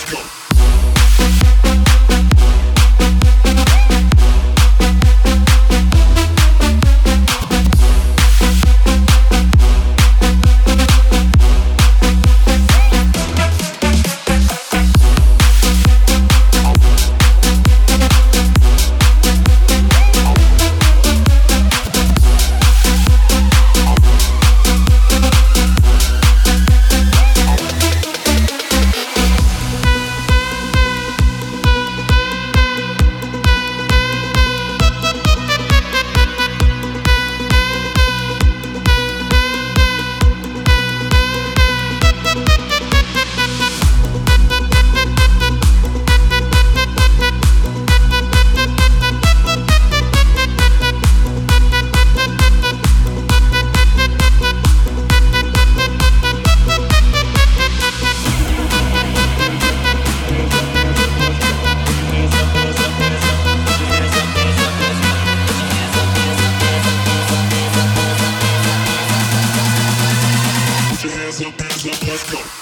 Let's go. go.